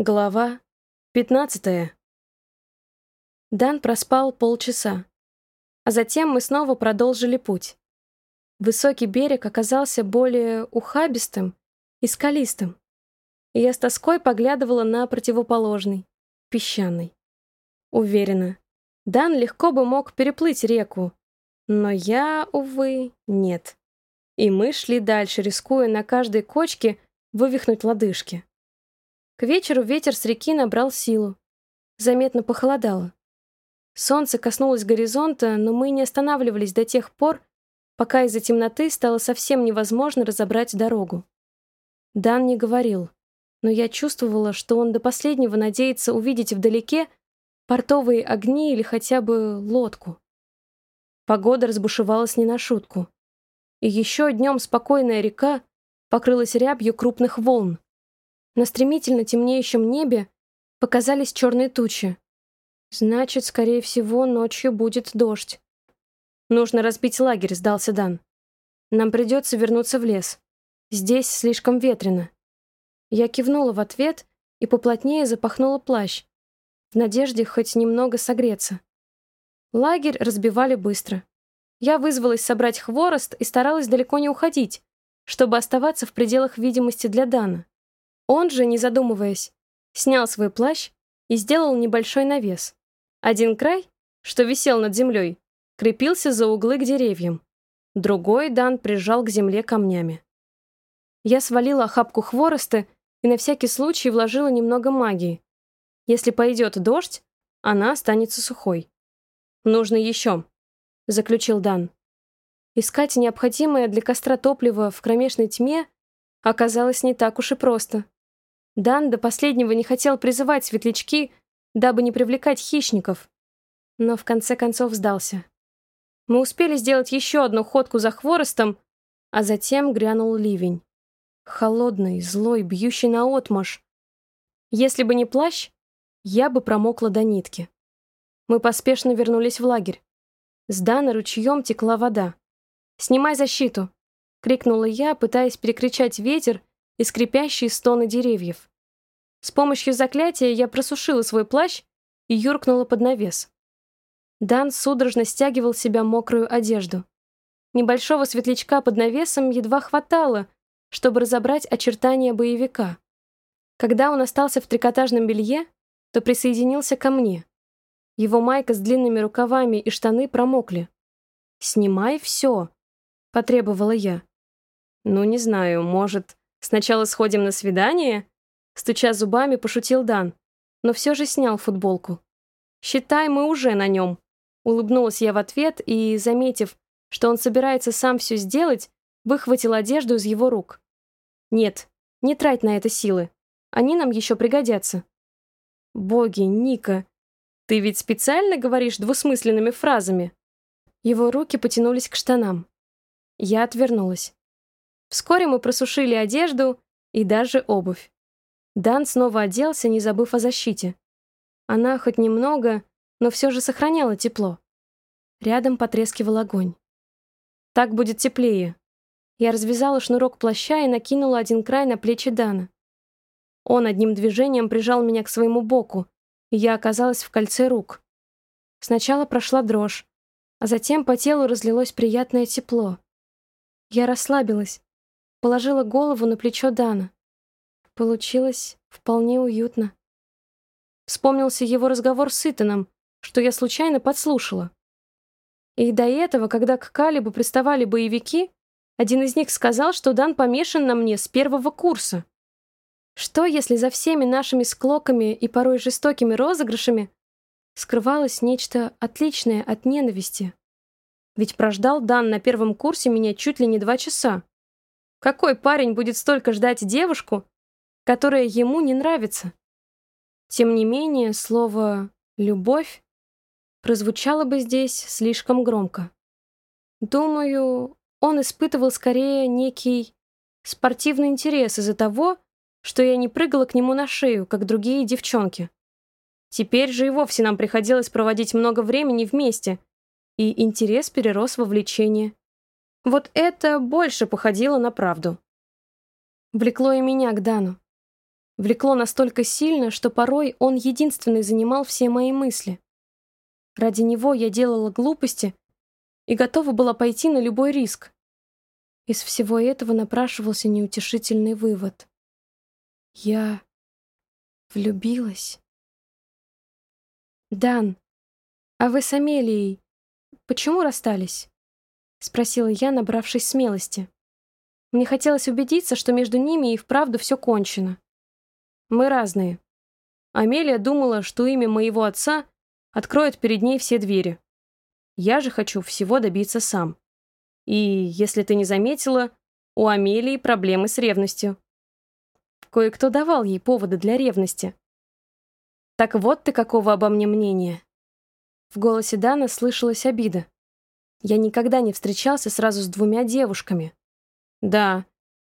Глава 15 Дан проспал полчаса, а затем мы снова продолжили путь. Высокий берег оказался более ухабистым и скалистым, и я с тоской поглядывала на противоположный, песчаный. Уверена, Дан легко бы мог переплыть реку, но я, увы, нет. И мы шли дальше, рискуя на каждой кочке вывихнуть лодыжки. К вечеру ветер с реки набрал силу. Заметно похолодало. Солнце коснулось горизонта, но мы не останавливались до тех пор, пока из-за темноты стало совсем невозможно разобрать дорогу. Дан не говорил, но я чувствовала, что он до последнего надеется увидеть вдалеке портовые огни или хотя бы лодку. Погода разбушевалась не на шутку. И еще днем спокойная река покрылась рябью крупных волн. На стремительно темнеющем небе показались черные тучи. Значит, скорее всего, ночью будет дождь. Нужно разбить лагерь, сдался Дан. Нам придется вернуться в лес. Здесь слишком ветрено. Я кивнула в ответ и поплотнее запахнула плащ, в надежде хоть немного согреться. Лагерь разбивали быстро. Я вызвалась собрать хворост и старалась далеко не уходить, чтобы оставаться в пределах видимости для Дана. Он же, не задумываясь, снял свой плащ и сделал небольшой навес. Один край, что висел над землей, крепился за углы к деревьям. Другой Дан прижал к земле камнями. Я свалила охапку хвороста и на всякий случай вложила немного магии. Если пойдет дождь, она останется сухой. «Нужно еще», — заключил Дан. Искать необходимое для костра топливо в кромешной тьме оказалось не так уж и просто. Дан до последнего не хотел призывать светлячки, дабы не привлекать хищников, но в конце концов сдался. Мы успели сделать еще одну ходку за хворостом, а затем грянул ливень. Холодный, злой, бьющий наотмашь. Если бы не плащ, я бы промокла до нитки. Мы поспешно вернулись в лагерь. С Дана ручьем текла вода. «Снимай защиту!» — крикнула я, пытаясь перекричать ветер и скрипящие стоны деревьев. С помощью заклятия я просушила свой плащ и юркнула под навес. Дан судорожно стягивал себя мокрую одежду. Небольшого светлячка под навесом едва хватало, чтобы разобрать очертания боевика. Когда он остался в трикотажном белье, то присоединился ко мне. Его майка с длинными рукавами и штаны промокли. «Снимай все», — потребовала я. «Ну, не знаю, может, сначала сходим на свидание?» Стуча зубами, пошутил Дан, но все же снял футболку. «Считай, мы уже на нем». Улыбнулась я в ответ и, заметив, что он собирается сам все сделать, выхватил одежду из его рук. «Нет, не трать на это силы. Они нам еще пригодятся». «Боги, Ника, ты ведь специально говоришь двусмысленными фразами?» Его руки потянулись к штанам. Я отвернулась. Вскоре мы просушили одежду и даже обувь. Дан снова оделся, не забыв о защите. Она хоть немного, но все же сохраняла тепло. Рядом потрескивал огонь. Так будет теплее. Я развязала шнурок плаща и накинула один край на плечи Дана. Он одним движением прижал меня к своему боку, и я оказалась в кольце рук. Сначала прошла дрожь, а затем по телу разлилось приятное тепло. Я расслабилась, положила голову на плечо Дана. Получилось вполне уютно. Вспомнился его разговор с Итаном, что я случайно подслушала. И до этого, когда к Калибу приставали боевики, один из них сказал, что Дан помешан на мне с первого курса. Что, если за всеми нашими склоками и порой жестокими розыгрышами скрывалось нечто отличное от ненависти? Ведь прождал Дан на первом курсе меня чуть ли не два часа. Какой парень будет столько ждать девушку, которая ему не нравится. Тем не менее, слово «любовь» прозвучало бы здесь слишком громко. Думаю, он испытывал скорее некий спортивный интерес из-за того, что я не прыгала к нему на шею, как другие девчонки. Теперь же и вовсе нам приходилось проводить много времени вместе, и интерес перерос во влечение. Вот это больше походило на правду. Влекло и меня к Дану. Влекло настолько сильно, что порой он единственный занимал все мои мысли. Ради него я делала глупости и готова была пойти на любой риск. Из всего этого напрашивался неутешительный вывод. Я влюбилась. «Дан, а вы с Амелией почему расстались?» — спросила я, набравшись смелости. Мне хотелось убедиться, что между ними и вправду все кончено. Мы разные. Амелия думала, что имя моего отца откроет перед ней все двери. Я же хочу всего добиться сам. И, если ты не заметила, у Амелии проблемы с ревностью. Кое-кто давал ей поводы для ревности. «Так вот ты какого обо мне мнения?» В голосе Дана слышалась обида. Я никогда не встречался сразу с двумя девушками. Да,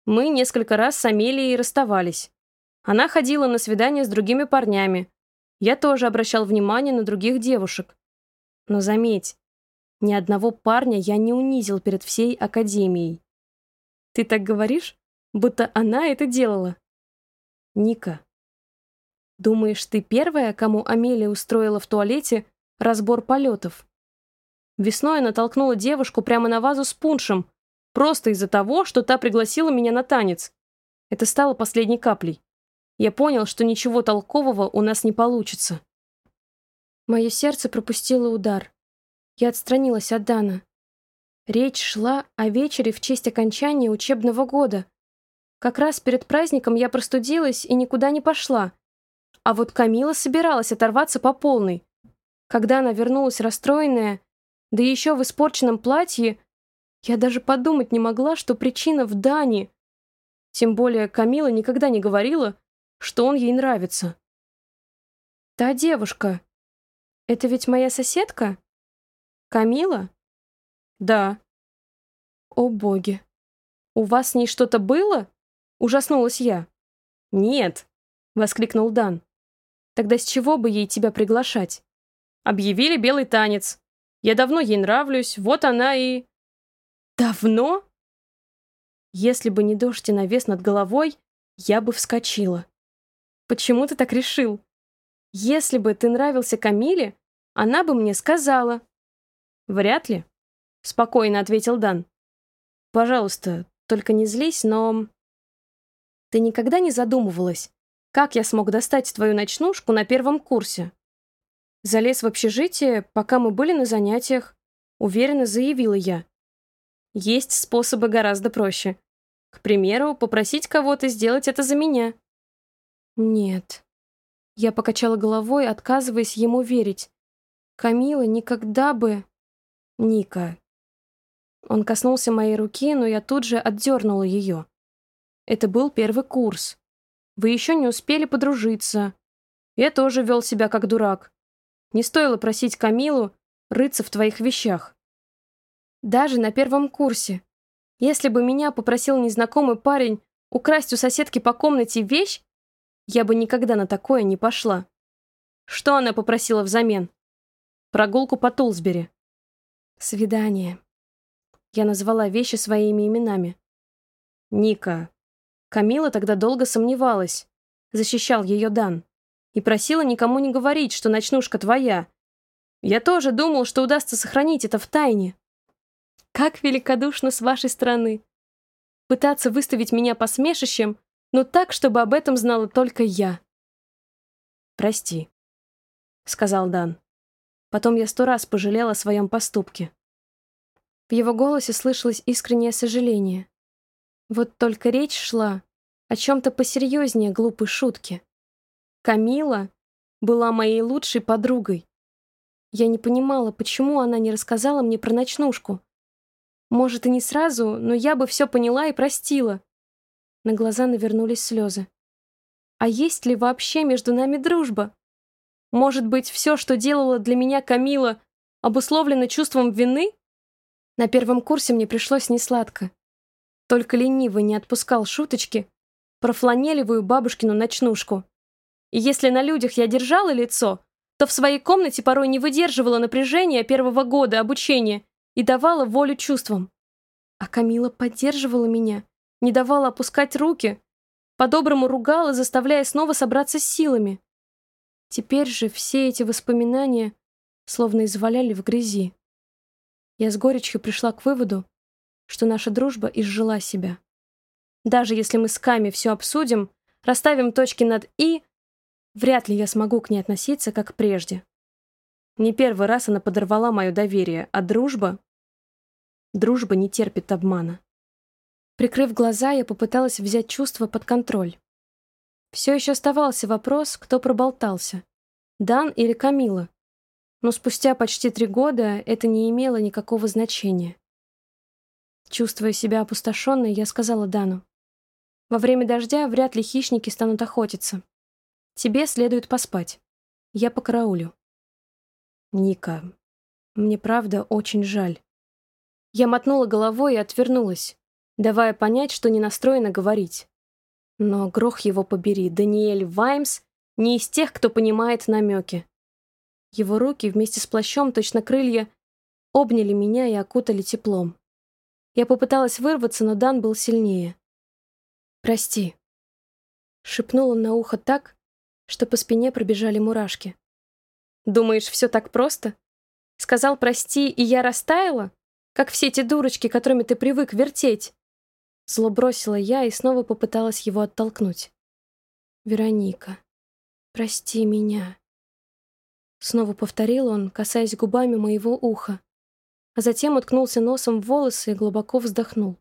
мы несколько раз с Амелией расставались. Она ходила на свидания с другими парнями. Я тоже обращал внимание на других девушек. Но заметь, ни одного парня я не унизил перед всей академией. Ты так говоришь, будто она это делала. Ника, думаешь, ты первая, кому Амелия устроила в туалете разбор полетов? Весной она толкнула девушку прямо на вазу с пуншем, просто из-за того, что та пригласила меня на танец. Это стало последней каплей. Я понял, что ничего толкового у нас не получится. Мое сердце пропустило удар. Я отстранилась от Дана. Речь шла о вечере в честь окончания учебного года. Как раз перед праздником я простудилась и никуда не пошла. А вот Камила собиралась оторваться по полной. Когда она вернулась расстроенная, да еще в испорченном платье, я даже подумать не могла, что причина в Дане. Тем более Камила никогда не говорила, что он ей нравится. «Та девушка, это ведь моя соседка?» «Камила?» «Да». «О боги! У вас с ней что-то было?» Ужаснулась я. «Нет», — воскликнул Дан. «Тогда с чего бы ей тебя приглашать?» «Объявили белый танец. Я давно ей нравлюсь, вот она и...» «Давно?» Если бы не дождь и навес над головой, я бы вскочила. «Почему ты так решил? Если бы ты нравился Камиле, она бы мне сказала, «Вряд ли», — спокойно ответил Дан. «Пожалуйста, только не злись, но...» «Ты никогда не задумывалась, как я смог достать твою ночнушку на первом курсе?» Залез в общежитие, пока мы были на занятиях, уверенно заявила я. Есть способы гораздо проще. К примеру, попросить кого-то сделать это за меня. Нет. Я покачала головой, отказываясь ему верить. Камила никогда бы... Ника. Он коснулся моей руки, но я тут же отдернула ее. Это был первый курс. Вы еще не успели подружиться. Я тоже вел себя как дурак. Не стоило просить Камилу рыться в твоих вещах. Даже на первом курсе. Если бы меня попросил незнакомый парень украсть у соседки по комнате вещь, я бы никогда на такое не пошла. Что она попросила взамен? Прогулку по Тулсбери. Свидание. Я назвала вещи своими именами. Ника. Камила тогда долго сомневалась. Защищал ее Дан. И просила никому не говорить, что ночнушка твоя. Я тоже думал, что удастся сохранить это в тайне. Как великодушно с вашей стороны. Пытаться выставить меня посмешищем, но так, чтобы об этом знала только я. «Прости», — сказал Дан. Потом я сто раз пожалела о своем поступке. В его голосе слышалось искреннее сожаление. Вот только речь шла о чем-то посерьезнее глупой шутки. Камила была моей лучшей подругой. Я не понимала, почему она не рассказала мне про ночнушку. Может, и не сразу, но я бы все поняла и простила. На глаза навернулись слезы. А есть ли вообще между нами дружба? Может быть, все, что делала для меня Камила, обусловлено чувством вины? На первом курсе мне пришлось несладко. Только ленивый не отпускал шуточки про фланелевую бабушкину ночнушку. И если на людях я держала лицо, то в своей комнате порой не выдерживала напряжения первого года обучения и давала волю чувствам. А Камила поддерживала меня, не давала опускать руки, по-доброму ругала, заставляя снова собраться с силами. Теперь же все эти воспоминания словно изваляли в грязи. Я с горечью пришла к выводу, что наша дружба изжила себя. Даже если мы с Ками все обсудим, расставим точки над «и», вряд ли я смогу к ней относиться, как прежде. Не первый раз она подорвала мое доверие, а дружба... Дружба не терпит обмана. Прикрыв глаза, я попыталась взять чувства под контроль. Все еще оставался вопрос, кто проболтался. Дан или Камила. Но спустя почти три года это не имело никакого значения. Чувствуя себя опустошенной, я сказала Дану. Во время дождя вряд ли хищники станут охотиться. Тебе следует поспать. Я по караулю. Ника, мне правда очень жаль. Я мотнула головой и отвернулась, давая понять, что не настроена говорить. Но грох его побери, Даниэль Ваймс не из тех, кто понимает намеки. Его руки вместе с плащом, точно крылья, обняли меня и окутали теплом. Я попыталась вырваться, но Дан был сильнее. «Прости», — шепнул он на ухо так, что по спине пробежали мурашки. Думаешь, все так просто? Сказал прости, и я растаяла? Как все те дурочки, которыми ты привык вертеть?» Зло бросила я и снова попыталась его оттолкнуть. «Вероника, прости меня». Снова повторил он, касаясь губами моего уха, а затем уткнулся носом в волосы и глубоко вздохнул.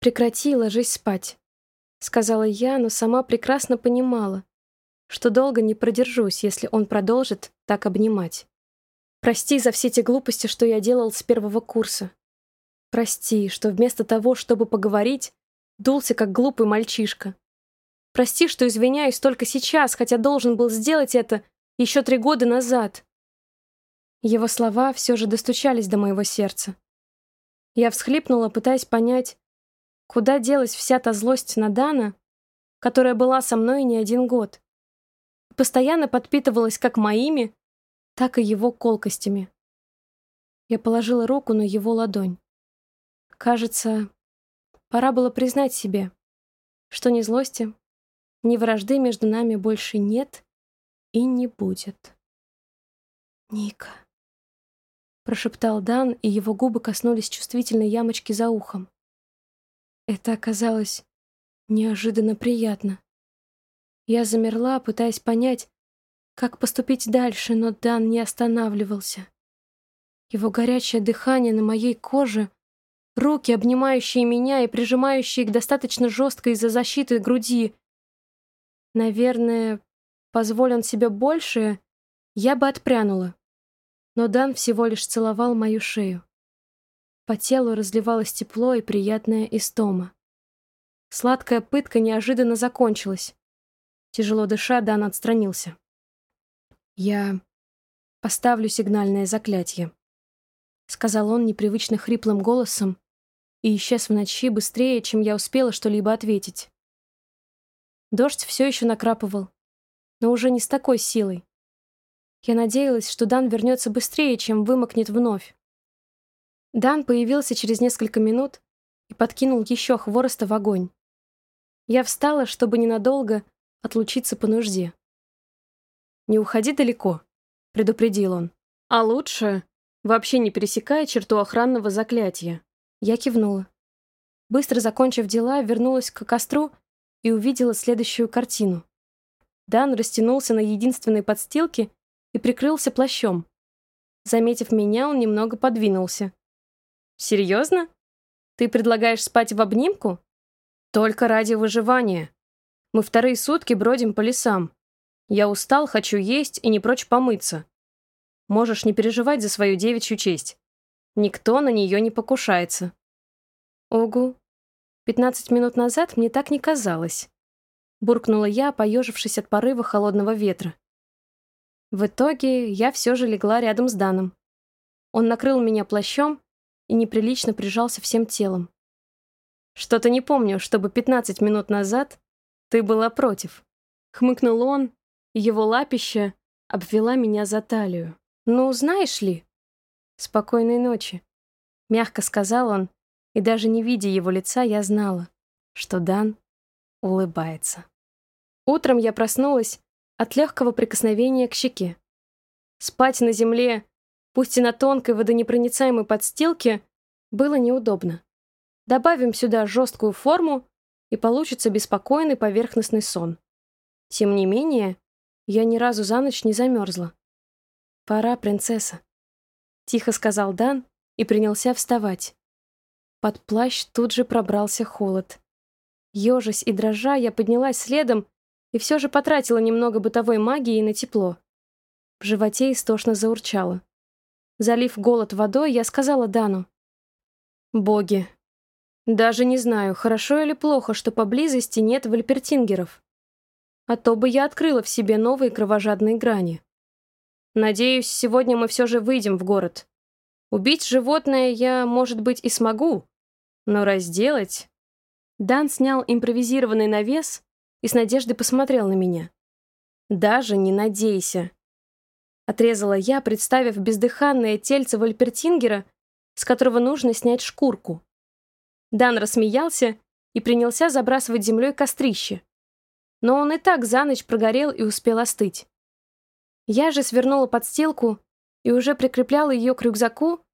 «Прекрати, ложись спать», — сказала я, но сама прекрасно понимала, что долго не продержусь, если он продолжит так обнимать. Прости за все те глупости, что я делал с первого курса. Прости, что вместо того, чтобы поговорить, дулся как глупый мальчишка. Прости, что извиняюсь только сейчас, хотя должен был сделать это еще три года назад. Его слова все же достучались до моего сердца. Я всхлипнула, пытаясь понять, куда делась вся та злость на Дана, которая была со мной не один год постоянно подпитывалась как моими, так и его колкостями. Я положила руку на его ладонь. Кажется, пора было признать себе, что ни злости, ни вражды между нами больше нет и не будет. «Ника», — прошептал Дан, и его губы коснулись чувствительной ямочки за ухом. Это оказалось неожиданно приятно. Я замерла, пытаясь понять, как поступить дальше, но Дан не останавливался. Его горячее дыхание на моей коже, руки, обнимающие меня и прижимающие к достаточно жесткой из-за защиты груди. Наверное, позволь он себе большее, я бы отпрянула. Но Дан всего лишь целовал мою шею. По телу разливалось тепло и приятная истома. Сладкая пытка неожиданно закончилась. Тяжело дыша, Дан отстранился. «Я поставлю сигнальное заклятие», — сказал он непривычно хриплым голосом и исчез в ночи быстрее, чем я успела что-либо ответить. Дождь все еще накрапывал, но уже не с такой силой. Я надеялась, что Дан вернется быстрее, чем вымокнет вновь. Дан появился через несколько минут и подкинул еще хвороста в огонь. Я встала, чтобы ненадолго отлучиться по нужде. «Не уходи далеко», — предупредил он. «А лучше вообще не пересекая черту охранного заклятия». Я кивнула. Быстро закончив дела, вернулась к костру и увидела следующую картину. Дан растянулся на единственной подстилке и прикрылся плащом. Заметив меня, он немного подвинулся. «Серьезно? Ты предлагаешь спать в обнимку?» «Только ради выживания», мы вторые сутки бродим по лесам. Я устал, хочу есть и не прочь помыться. Можешь не переживать за свою девичью честь. Никто на нее не покушается. Огу. Пятнадцать минут назад мне так не казалось. Буркнула я, поежившись от порыва холодного ветра. В итоге я все же легла рядом с Даном. Он накрыл меня плащом и неприлично прижался всем телом. Что-то не помню, чтобы пятнадцать минут назад «Ты была против», — хмыкнул он, и его лапища обвела меня за талию. «Ну, знаешь ли...» «Спокойной ночи», — мягко сказал он, и даже не видя его лица, я знала, что Дан Улыбается. Утром я проснулась от легкого прикосновения к щеке. Спать на земле, пусть и на тонкой водонепроницаемой подстилке, было неудобно. Добавим сюда жесткую форму, и получится беспокойный поверхностный сон. Тем не менее, я ни разу за ночь не замерзла. «Пора, принцесса», — тихо сказал Дан и принялся вставать. Под плащ тут же пробрался холод. Ёжась и дрожа, я поднялась следом и все же потратила немного бытовой магии на тепло. В животе истошно заурчало. Залив голод водой, я сказала Дану. «Боги, даже не знаю, хорошо или плохо, что поблизости нет вальпертингеров. А то бы я открыла в себе новые кровожадные грани. Надеюсь, сегодня мы все же выйдем в город. Убить животное я, может быть, и смогу, но разделать... Дан снял импровизированный навес и с надеждой посмотрел на меня. «Даже не надейся!» Отрезала я, представив бездыханное тельце Вальпертингера, с которого нужно снять шкурку. Дан рассмеялся и принялся забрасывать землей кострище. Но он и так за ночь прогорел и успел остыть. Я же свернула подстилку и уже прикрепляла ее к рюкзаку,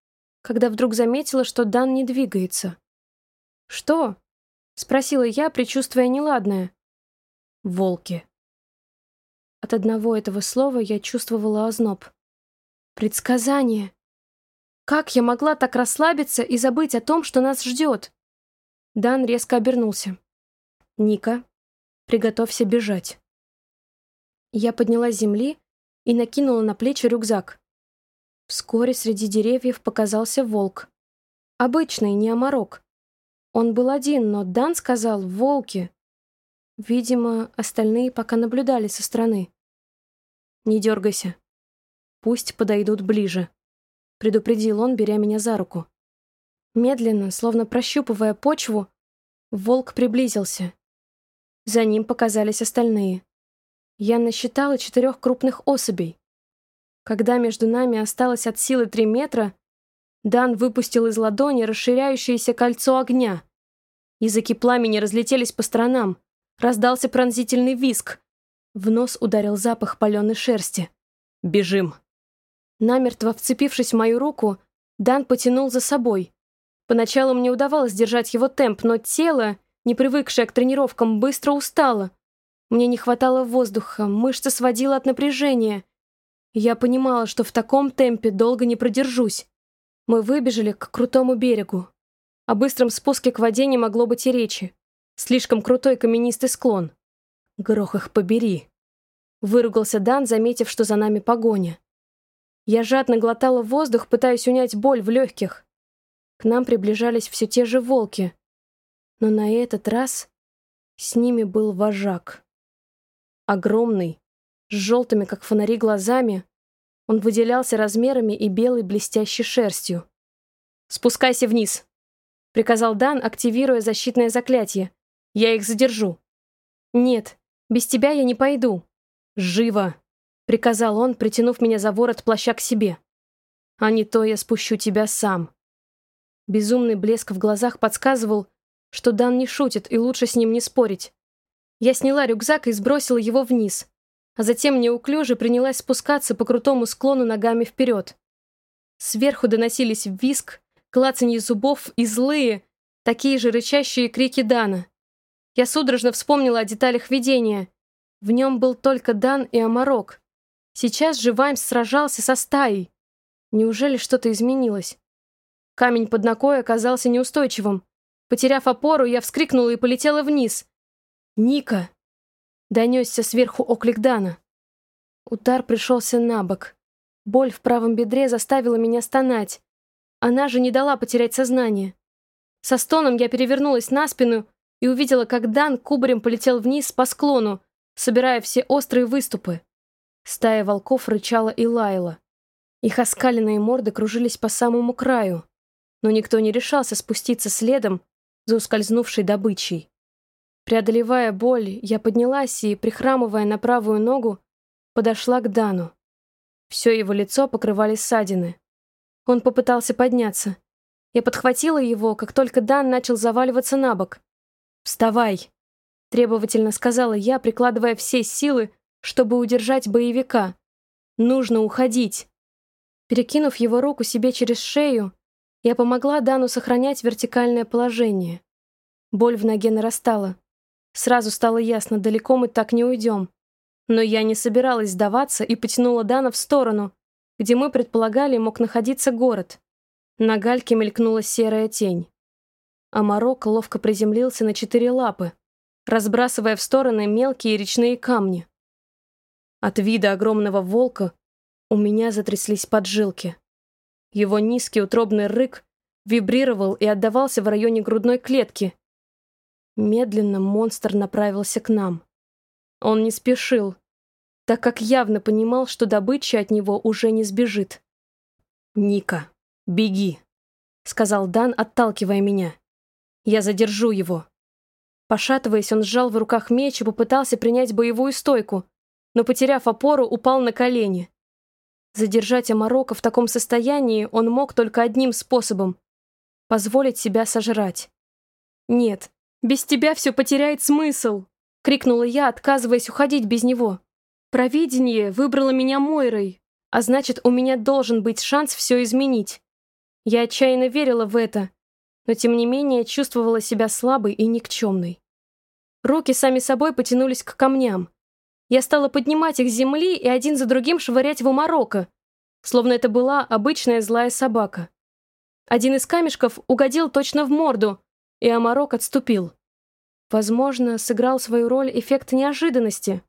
когда вдруг заметила, что Дан не двигается. «Что?» — спросила я, предчувствуя неладное. «Волки». От одного этого слова я чувствовала озноб. «Предсказание!» Как я могла так расслабиться и забыть о том, что нас ждет? Дан резко обернулся. «Ника, приготовься бежать». Я подняла с земли и накинула на плечи рюкзак. Вскоре среди деревьев показался волк. Обычный, не оморок. Он был один, но Дан сказал «волки». Видимо, остальные пока наблюдали со стороны. «Не дергайся. Пусть подойдут ближе», — предупредил он, беря меня за руку. Медленно, словно прощупывая почву, волк приблизился. За ним показались остальные. Я насчитала четырех крупных особей. Когда между нами осталось от силы три метра, Дан выпустил из ладони расширяющееся кольцо огня. Языки пламени разлетелись по сторонам. Раздался пронзительный виск. В нос ударил запах паленой шерсти. «Бежим!» Намертво вцепившись в мою руку, Дан потянул за собой. Поначалу мне удавалось держать его темп, но тело, не привыкшее к тренировкам, быстро устало. Мне не хватало воздуха, мышцы сводило от напряжения. Я понимала, что в таком темпе долго не продержусь. Мы выбежали к крутому берегу. О быстром спуске к воде не могло быть и речи. Слишком крутой каменистый склон. Грох их побери. Выругался Дан, заметив, что за нами погоня. Я жадно глотала воздух, пытаясь унять боль в легких. К нам приближались все те же волки. Но на этот раз с ними был вожак. Огромный, с желтыми, как фонари, глазами, он выделялся размерами и белой блестящей шерстью. «Спускайся вниз», — приказал Дан, активируя защитное заклятие. «Я их задержу». «Нет, без тебя я не пойду». «Живо!» — приказал он, притянув меня за ворот плаща к себе. «А не то я спущу тебя сам». Безумный блеск в глазах подсказывал, что Дан не шутит и лучше с ним не спорить. Я сняла рюкзак и сбросила его вниз, а затем неуклюже принялась спускаться по крутому склону ногами вперед. Сверху доносились виск, клацанье зубов и злые, такие же рычащие крики Дана. Я судорожно вспомнила о деталях видения. В нем был только Дан и Амарок. Сейчас же Ваймс сражался со стаей. Неужели что-то изменилось? Камень под ногой оказался неустойчивым. Потеряв опору, я вскрикнула и полетела вниз. «Ника!» — донесся сверху оклик Дана. Удар пришелся на бок. Боль в правом бедре заставила меня стонать. Она же не дала потерять сознание. Со стоном я перевернулась на спину и увидела, как Дан кубарем полетел вниз по склону, собирая все острые выступы. Стая волков рычала и лаяла. Их оскаленные морды кружились по самому краю но никто не решался спуститься следом за ускользнувшей добычей. Преодолевая боль, я поднялась и, прихрамывая на правую ногу, подошла к Дану. Все его лицо покрывали ссадины. Он попытался подняться. Я подхватила его, как только Дан начал заваливаться на бок. «Вставай!» Требовательно сказала я, прикладывая все силы, чтобы удержать боевика. Нужно уходить. Перекинув его руку себе через шею, я помогла Дану сохранять вертикальное положение. Боль в ноге нарастала. Сразу стало ясно, далеко мы так не уйдем. Но я не собиралась сдаваться и потянула Дана в сторону, где мы предполагали мог находиться город. На гальке мелькнула серая тень. А Марок ловко приземлился на четыре лапы, разбрасывая в стороны мелкие речные камни. От вида огромного волка у меня затряслись поджилки. Его низкий утробный рык вибрировал и отдавался в районе грудной клетки. Медленно монстр направился к нам. Он не спешил, так как явно понимал, что добыча от него уже не сбежит. «Ника, беги», — сказал Дан, отталкивая меня. «Я задержу его». Пошатываясь, он сжал в руках меч и попытался принять боевую стойку, но, потеряв опору, упал на колени. Задержать Амарока в таком состоянии он мог только одним способом — позволить себя сожрать. «Нет, без тебя все потеряет смысл!» — крикнула я, отказываясь уходить без него. «Провидение выбрало меня Мойрой, а значит, у меня должен быть шанс все изменить. Я отчаянно верила в это, но тем не менее чувствовала себя слабой и никчемной. Руки сами собой потянулись к камням. Я стала поднимать их с земли и один за другим швырять в Марокко, словно это была обычная злая собака. Один из камешков угодил точно в морду, и Амарок отступил. Возможно, сыграл свою роль эффект неожиданности.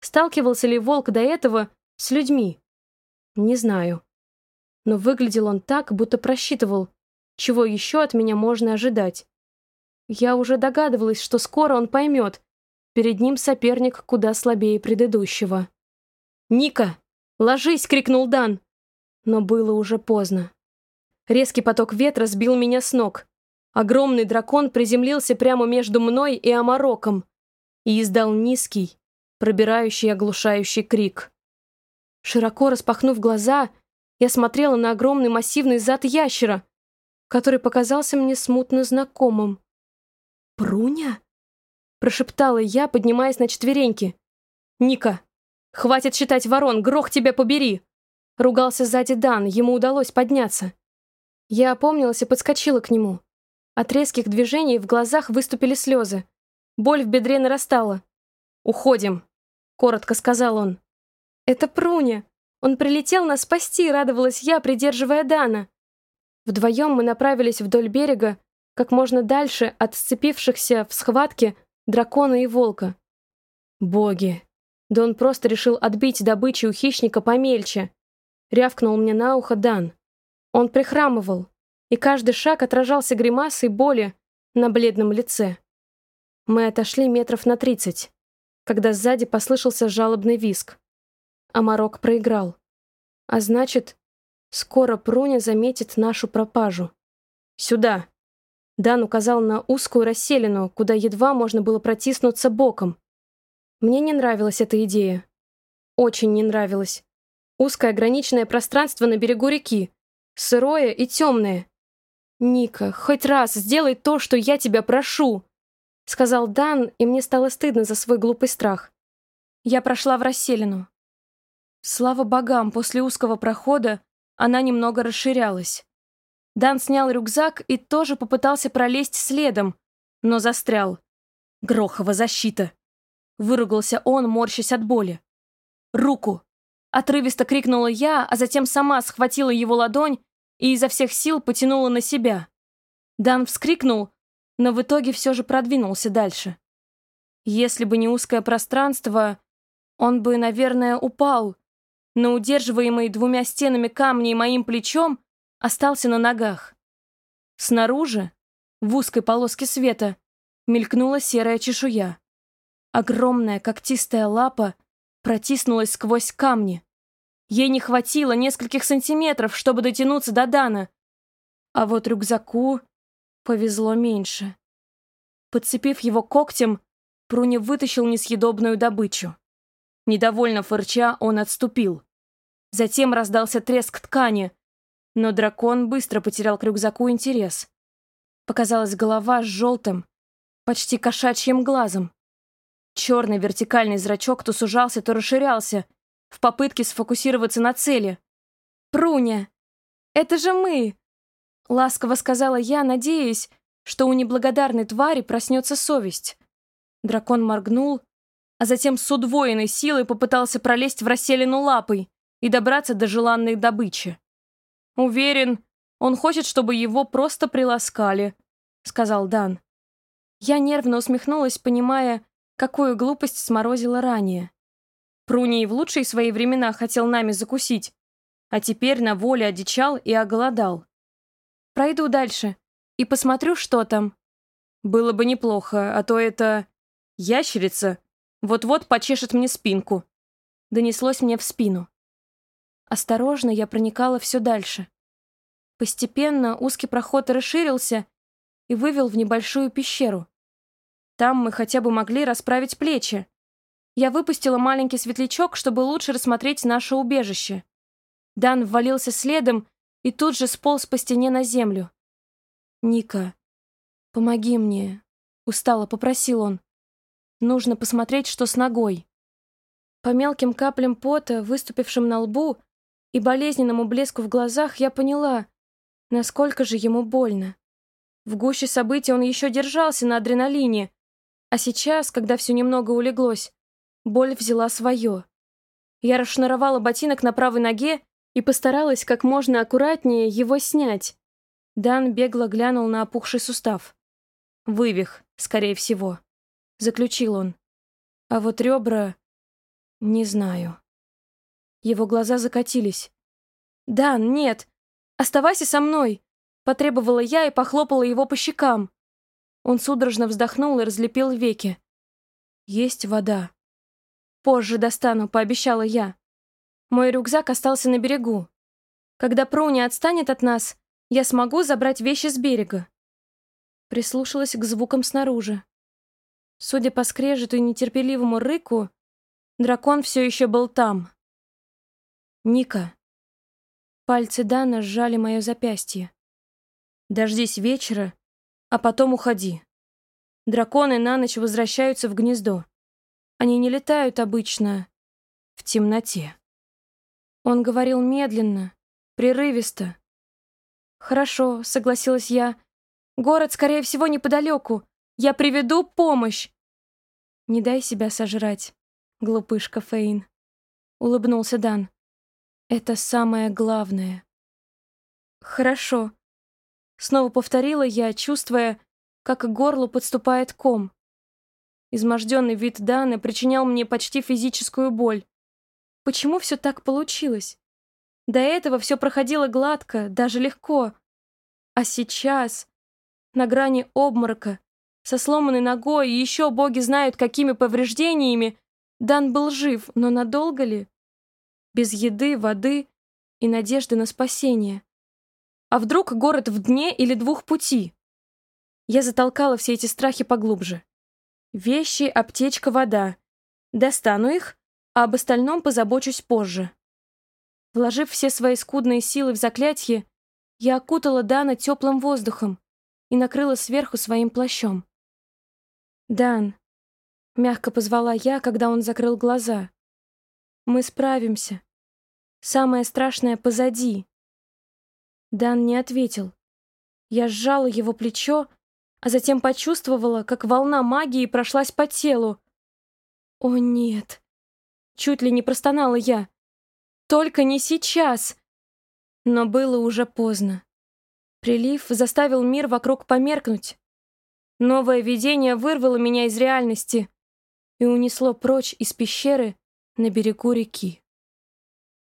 Сталкивался ли волк до этого с людьми? Не знаю. Но выглядел он так, будто просчитывал, чего еще от меня можно ожидать. Я уже догадывалась, что скоро он поймет. Перед ним соперник куда слабее предыдущего. «Ника, ложись!» — крикнул Дан. Но было уже поздно. Резкий поток ветра сбил меня с ног. Огромный дракон приземлился прямо между мной и Амароком и издал низкий, пробирающий оглушающий крик. Широко распахнув глаза, я смотрела на огромный массивный зад ящера, который показался мне смутно знакомым. «Пруня?» — прошептала я, поднимаясь на четвереньки. «Ника, хватит считать ворон, грох тебя побери!» Ругался сзади Дан, ему удалось подняться. Я опомнилась и подскочила к нему. От резких движений в глазах выступили слезы. Боль в бедре нарастала. «Уходим», — коротко сказал он. «Это Пруня. Он прилетел нас спасти», — радовалась я, придерживая Дана. Вдвоем мы направились вдоль берега, как можно дальше от сцепившихся в схватке дракона и волка. Боги! Да он просто решил отбить добычу у хищника помельче. Рявкнул мне на ухо Дан. Он прихрамывал, и каждый шаг отражался гримасой боли на бледном лице. Мы отошли метров на тридцать, когда сзади послышался жалобный виск. А Марок проиграл. А значит, скоро Пруня заметит нашу пропажу. «Сюда!» Дан указал на узкую расселину, куда едва можно было протиснуться боком. Мне не нравилась эта идея. Очень не нравилась. Узкое ограниченное пространство на берегу реки. Сырое и темное. «Ника, хоть раз сделай то, что я тебя прошу!» Сказал Дан, и мне стало стыдно за свой глупый страх. Я прошла в расселину. Слава богам, после узкого прохода она немного расширялась. Дан снял рюкзак и тоже попытался пролезть следом, но застрял. Грохова защита. Выругался он, морщась от боли. «Руку!» Отрывисто крикнула я, а затем сама схватила его ладонь и изо всех сил потянула на себя. Дан вскрикнул, но в итоге все же продвинулся дальше. Если бы не узкое пространство, он бы, наверное, упал, но удерживаемый двумя стенами камня и моим плечом остался на ногах. Снаружи, в узкой полоске света, мелькнула серая чешуя. Огромная когтистая лапа протиснулась сквозь камни. Ей не хватило нескольких сантиметров, чтобы дотянуться до Дана. А вот рюкзаку повезло меньше. Подцепив его когтем, Пруня вытащил несъедобную добычу. Недовольно фырча, он отступил. Затем раздался треск ткани, но дракон быстро потерял к рюкзаку интерес. Показалась голова с желтым, почти кошачьим глазом. Черный вертикальный зрачок то сужался, то расширялся, в попытке сфокусироваться на цели. «Пруня! Это же мы!» Ласково сказала я, надеясь, что у неблагодарной твари проснется совесть. Дракон моргнул, а затем с удвоенной силой попытался пролезть в расселину лапой и добраться до желанной добычи. «Уверен, он хочет, чтобы его просто приласкали», — сказал Дан. Я нервно усмехнулась, понимая, какую глупость сморозила ранее. Пруни и в лучшие свои времена хотел нами закусить, а теперь на воле одичал и оголодал. Пройду дальше и посмотрю, что там. Было бы неплохо, а то это... Ящерица вот-вот почешет мне спинку. Донеслось мне в спину. Осторожно я проникала все дальше. Постепенно узкий проход расширился и вывел в небольшую пещеру. Там мы хотя бы могли расправить плечи. Я выпустила маленький светлячок, чтобы лучше рассмотреть наше убежище. Дан ввалился следом и тут же сполз по стене на землю. «Ника, помоги мне», — устало попросил он. «Нужно посмотреть, что с ногой». По мелким каплям пота, выступившим на лбу, и болезненному блеску в глазах я поняла, насколько же ему больно. В гуще событий он еще держался на адреналине, а сейчас, когда все немного улеглось, боль взяла свое. Я расшнуровала ботинок на правой ноге и постаралась как можно аккуратнее его снять. Дан бегло глянул на опухший сустав. «Вывих, скорее всего», — заключил он. «А вот ребра... не знаю». Его глаза закатились. «Дан, нет! Оставайся со мной!» Потребовала я и похлопала его по щекам. Он судорожно вздохнул и разлепил веки. «Есть вода». «Позже достану», — пообещала я. Мой рюкзак остался на берегу. Когда Проуни отстанет от нас, я смогу забрать вещи с берега. Прислушалась к звукам снаружи. Судя по скрежету и нетерпеливому рыку, дракон все еще был там. «Ника». Пальцы Дана сжали мое запястье. «Дождись вечера а потом уходи. Драконы на ночь возвращаются в гнездо. Они не летают обычно в темноте. Он говорил медленно, прерывисто. «Хорошо», — согласилась я. «Город, скорее всего, неподалеку. Я приведу помощь». «Не дай себя сожрать, глупышка Фейн», — улыбнулся Дан. «Это самое главное». «Хорошо», Снова повторила я, чувствуя, как к горлу подступает ком. Изможденный вид Даны причинял мне почти физическую боль. Почему все так получилось? До этого все проходило гладко, даже легко. А сейчас, на грани обморока, со сломанной ногой и еще боги знают, какими повреждениями, Дан был жив, но надолго ли? Без еды, воды и надежды на спасение. А вдруг город в дне или двух пути? Я затолкала все эти страхи поглубже. Вещи, аптечка, вода. Достану их, а об остальном позабочусь позже. Вложив все свои скудные силы в заклятие, я окутала Дана теплым воздухом и накрыла сверху своим плащом. «Дан», — мягко позвала я, когда он закрыл глаза, — «мы справимся. Самое страшное позади». Дан не ответил. Я сжала его плечо, а затем почувствовала, как волна магии прошлась по телу. «О, нет!» Чуть ли не простонала я. «Только не сейчас!» Но было уже поздно. Прилив заставил мир вокруг померкнуть. Новое видение вырвало меня из реальности и унесло прочь из пещеры на берегу реки.